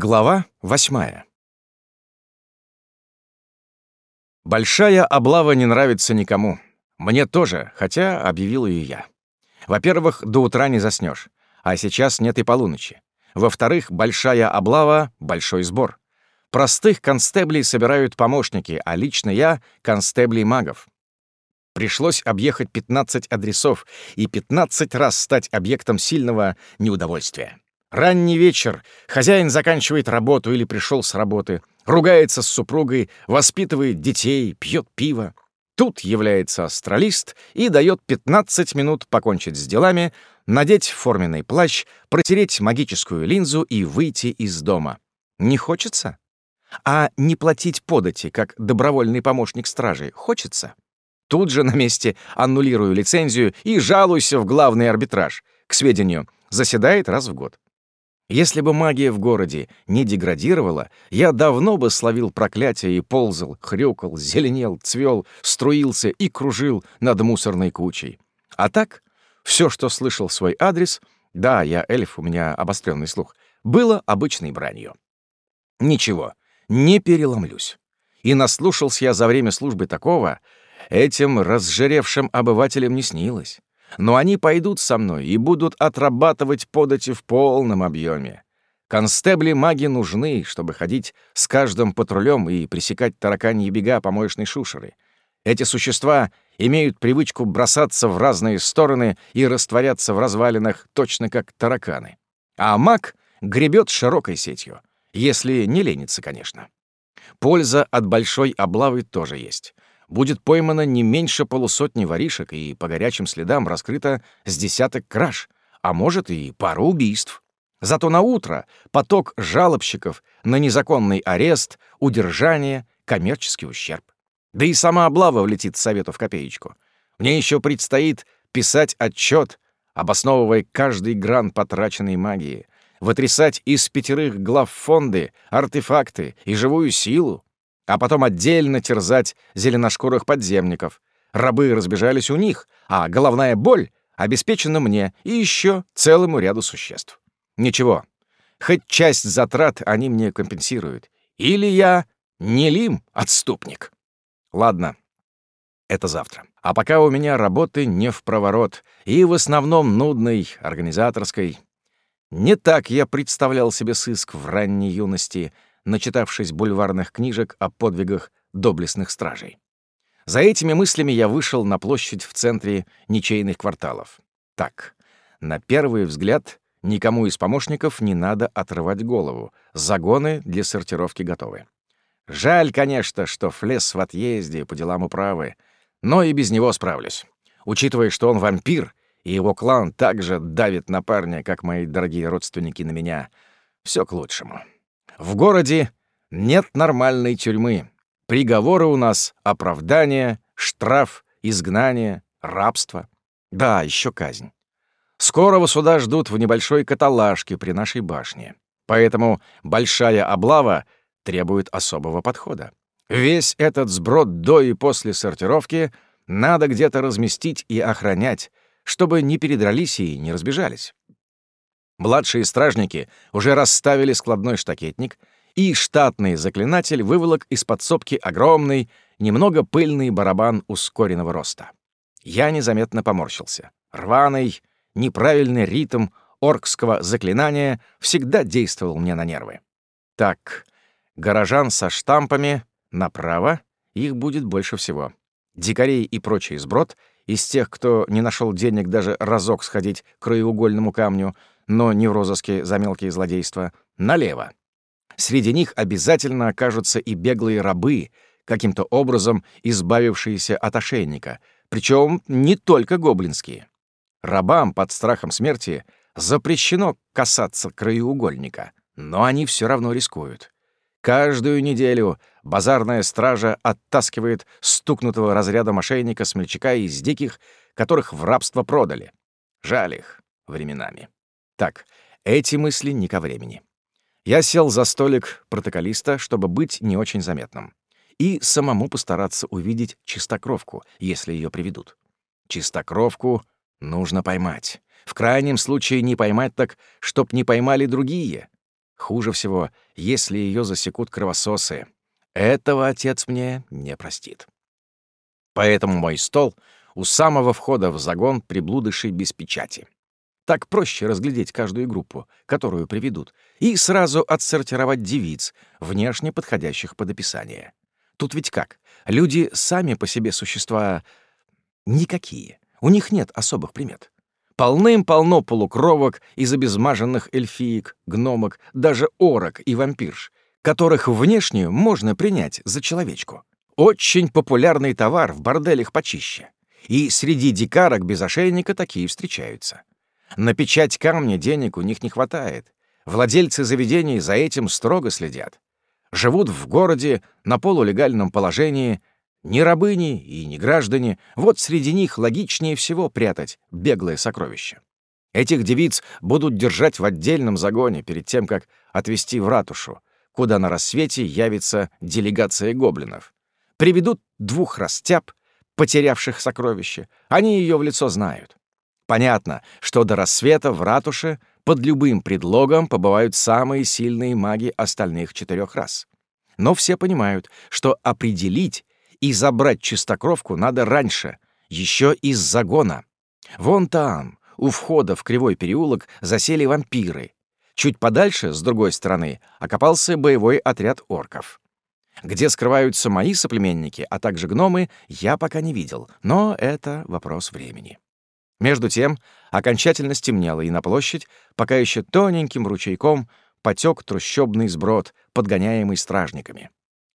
Глава восьмая. Большая облава не нравится никому. Мне тоже, хотя объявил ее я. Во-первых, до утра не заснешь, а сейчас нет и полуночи. Во-вторых, большая облава — большой сбор. Простых констеблей собирают помощники, а лично я — констеблей магов. Пришлось объехать 15 адресов и 15 раз стать объектом сильного неудовольствия. Ранний вечер, хозяин заканчивает работу или пришел с работы, ругается с супругой, воспитывает детей, пьет пиво. Тут является астралист и дает 15 минут покончить с делами, надеть форменный плащ, протереть магическую линзу и выйти из дома. Не хочется? А не платить подати, как добровольный помощник стражи, хочется? Тут же на месте аннулирую лицензию и жалуюсь в главный арбитраж. К сведению, заседает раз в год. Если бы магия в городе не деградировала, я давно бы словил проклятие и ползал, хрюкал, зеленел, цвел, струился и кружил над мусорной кучей. А так, все, что слышал свой адрес, да, я эльф, у меня обостренный слух, было обычной бранью. Ничего, не переломлюсь. И наслушался я за время службы такого, этим разжиревшим обывателям не снилось. Но они пойдут со мной и будут отрабатывать подати в полном объеме. Констебли-маги нужны, чтобы ходить с каждым патрулем и пресекать тараканьи бега помоечной шушеры. Эти существа имеют привычку бросаться в разные стороны и растворяться в развалинах точно как тараканы. А маг гребет широкой сетью, если не ленится, конечно. Польза от большой облавы тоже есть будет поймано не меньше полусотни воришек и по горячим следам раскрыто с десяток краж, а может и пару убийств. Зато на утро поток жалобщиков на незаконный арест, удержание, коммерческий ущерб. Да и сама облава влетит совету в копеечку. Мне еще предстоит писать отчет, обосновывая каждый гран потраченной магии, вытрясать из пятерых глав фонды, артефакты и живую силу, а потом отдельно терзать зеленошкурых подземников. Рабы разбежались у них, а головная боль обеспечена мне и еще целому ряду существ. Ничего, хоть часть затрат они мне компенсируют. Или я не лим, отступник. Ладно, это завтра. А пока у меня работы не в проворот, и в основном нудной, организаторской. Не так я представлял себе сыск в ранней юности — начитавшись бульварных книжек о подвигах доблестных стражей. За этими мыслями я вышел на площадь в центре ничейных кварталов. Так, на первый взгляд, никому из помощников не надо отрывать голову. Загоны для сортировки готовы. Жаль, конечно, что Флес в отъезде по делам управы, но и без него справлюсь. Учитывая, что он вампир, и его клан также давит на парня, как мои дорогие родственники на меня, все к лучшему. В городе нет нормальной тюрьмы. Приговоры у нас — оправдание, штраф, изгнание, рабство. Да, еще казнь. Скорого суда ждут в небольшой каталажке при нашей башне. Поэтому большая облава требует особого подхода. Весь этот сброд до и после сортировки надо где-то разместить и охранять, чтобы не передрались и не разбежались. Младшие стражники уже расставили складной штакетник, и штатный заклинатель выволок из подсобки огромный, немного пыльный барабан ускоренного роста. Я незаметно поморщился. Рваный, неправильный ритм оркского заклинания всегда действовал мне на нервы. Так, горожан со штампами направо, их будет больше всего. Дикарей и прочий сброд, из тех, кто не нашел денег даже разок сходить к краеугольному камню, но не в розыске за мелкие злодейства, налево. Среди них обязательно окажутся и беглые рабы, каким-то образом избавившиеся от ошейника, причем не только гоблинские. Рабам под страхом смерти запрещено касаться краеугольника, но они все равно рискуют. Каждую неделю базарная стража оттаскивает стукнутого разряда мошенника смельчака из диких, которых в рабство продали. Жаль их временами. Так, эти мысли не ко времени. Я сел за столик протоколиста, чтобы быть не очень заметным. И самому постараться увидеть чистокровку, если ее приведут. Чистокровку нужно поймать. В крайнем случае не поймать так, чтоб не поймали другие. Хуже всего, если ее засекут кровососы. Этого отец мне не простит. Поэтому мой стол у самого входа в загон приблудышей без печати. Так проще разглядеть каждую группу, которую приведут, и сразу отсортировать девиц, внешне подходящих под описание. Тут ведь как? Люди сами по себе существа никакие. У них нет особых примет. Полным-полно полукровок из обезмаженных эльфиек, гномок, даже орок и вампирш, которых внешне можно принять за человечку. Очень популярный товар в борделях почище. И среди дикарок без ошейника такие встречаются. На печать камня денег у них не хватает. Владельцы заведений за этим строго следят. Живут в городе на полулегальном положении, ни рабыни и ни граждане, вот среди них логичнее всего прятать беглое сокровище. Этих девиц будут держать в отдельном загоне перед тем, как отвезти в ратушу, куда на рассвете явится делегация гоблинов. Приведут двух растяб, потерявших сокровище. Они ее в лицо знают. Понятно, что до рассвета в ратуше под любым предлогом побывают самые сильные маги остальных четырех рас. Но все понимают, что определить и забрать чистокровку надо раньше, еще из загона. Вон там, у входа в Кривой переулок, засели вампиры. Чуть подальше, с другой стороны, окопался боевой отряд орков. Где скрываются мои соплеменники, а также гномы, я пока не видел, но это вопрос времени. Между тем окончательно стемнело, и на площадь, пока еще тоненьким ручейком, потек трущобный сброд, подгоняемый стражниками.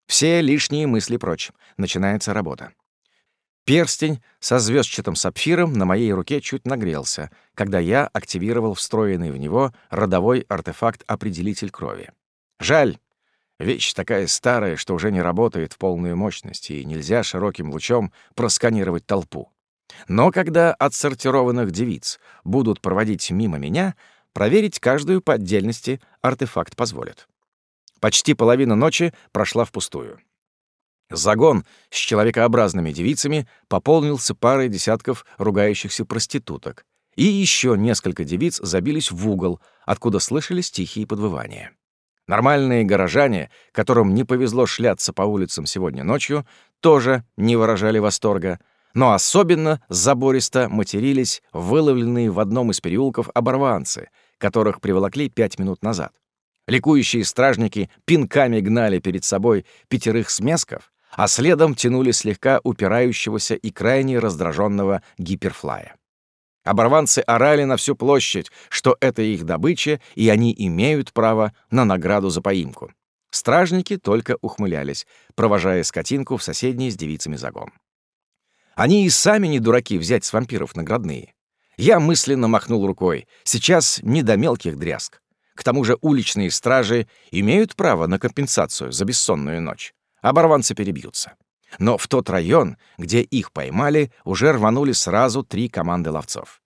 Все лишние мысли прочь. Начинается работа. Перстень со звездчатым сапфиром на моей руке чуть нагрелся, когда я активировал встроенный в него родовой артефакт-определитель крови. Жаль, вещь такая старая, что уже не работает в полную мощность, и нельзя широким лучом просканировать толпу. Но когда отсортированных девиц будут проводить мимо меня, проверить каждую по отдельности артефакт позволит. Почти половина ночи прошла впустую. Загон с человекообразными девицами пополнился парой десятков ругающихся проституток, и еще несколько девиц забились в угол, откуда слышались тихие подвывания. Нормальные горожане, которым не повезло шляться по улицам сегодня ночью, тоже не выражали восторга, но особенно забористо матерились выловленные в одном из переулков оборванцы, которых приволокли пять минут назад. Ликующие стражники пинками гнали перед собой пятерых смесков, а следом тянули слегка упирающегося и крайне раздраженного гиперфлая. Оборванцы орали на всю площадь, что это их добыча, и они имеют право на награду за поимку. Стражники только ухмылялись, провожая скотинку в соседний с девицами загон. Они и сами не дураки взять с вампиров наградные. Я мысленно махнул рукой. Сейчас не до мелких дрязг. К тому же уличные стражи имеют право на компенсацию за бессонную ночь. Оборванцы перебьются. Но в тот район, где их поймали, уже рванули сразу три команды ловцов.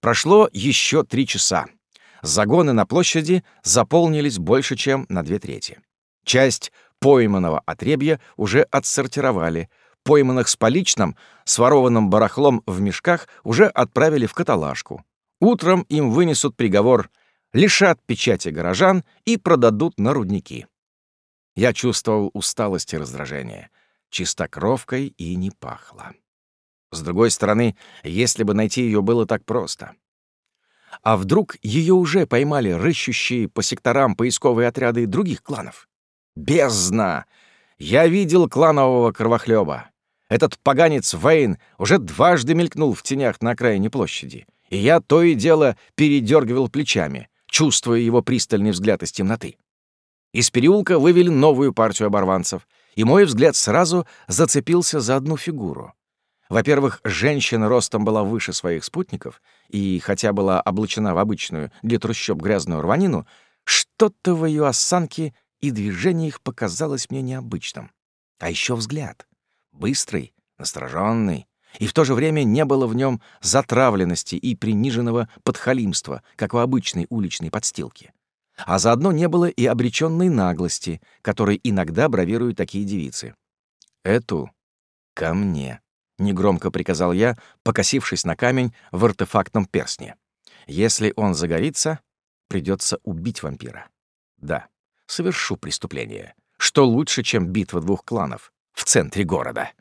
Прошло еще три часа. Загоны на площади заполнились больше, чем на две трети. Часть пойманного отребья уже отсортировали, пойманных с поличным, сворованным барахлом в мешках уже отправили в каталажку. Утром им вынесут приговор лишат печати горожан и продадут на рудники. Я чувствовал усталость и раздражение. Чистокровкой и не пахло. С другой стороны, если бы найти ее было так просто. А вдруг ее уже поймали рыщущие по секторам поисковые отряды других кланов? Бездна! Я видел кланового кровохлеба. Этот поганец Вейн уже дважды мелькнул в тенях на окраине площади, и я то и дело передергивал плечами, чувствуя его пристальный взгляд из темноты. Из переулка вывели новую партию оборванцев, и мой взгляд сразу зацепился за одну фигуру. Во-первых, женщина ростом была выше своих спутников, и хотя была облачена в обычную для трущоб грязную рванину, что-то в ее осанке и движениях показалось мне необычным. А еще взгляд. Быстрый, настороженный, и в то же время не было в нем затравленности и приниженного подхалимства, как в обычной уличной подстилке. А заодно не было и обреченной наглости, которой иногда бравируют такие девицы. «Эту ко мне», — негромко приказал я, покосившись на камень в артефактном перстне. «Если он загорится, придется убить вампира. Да, совершу преступление. Что лучше, чем битва двух кланов в центре города?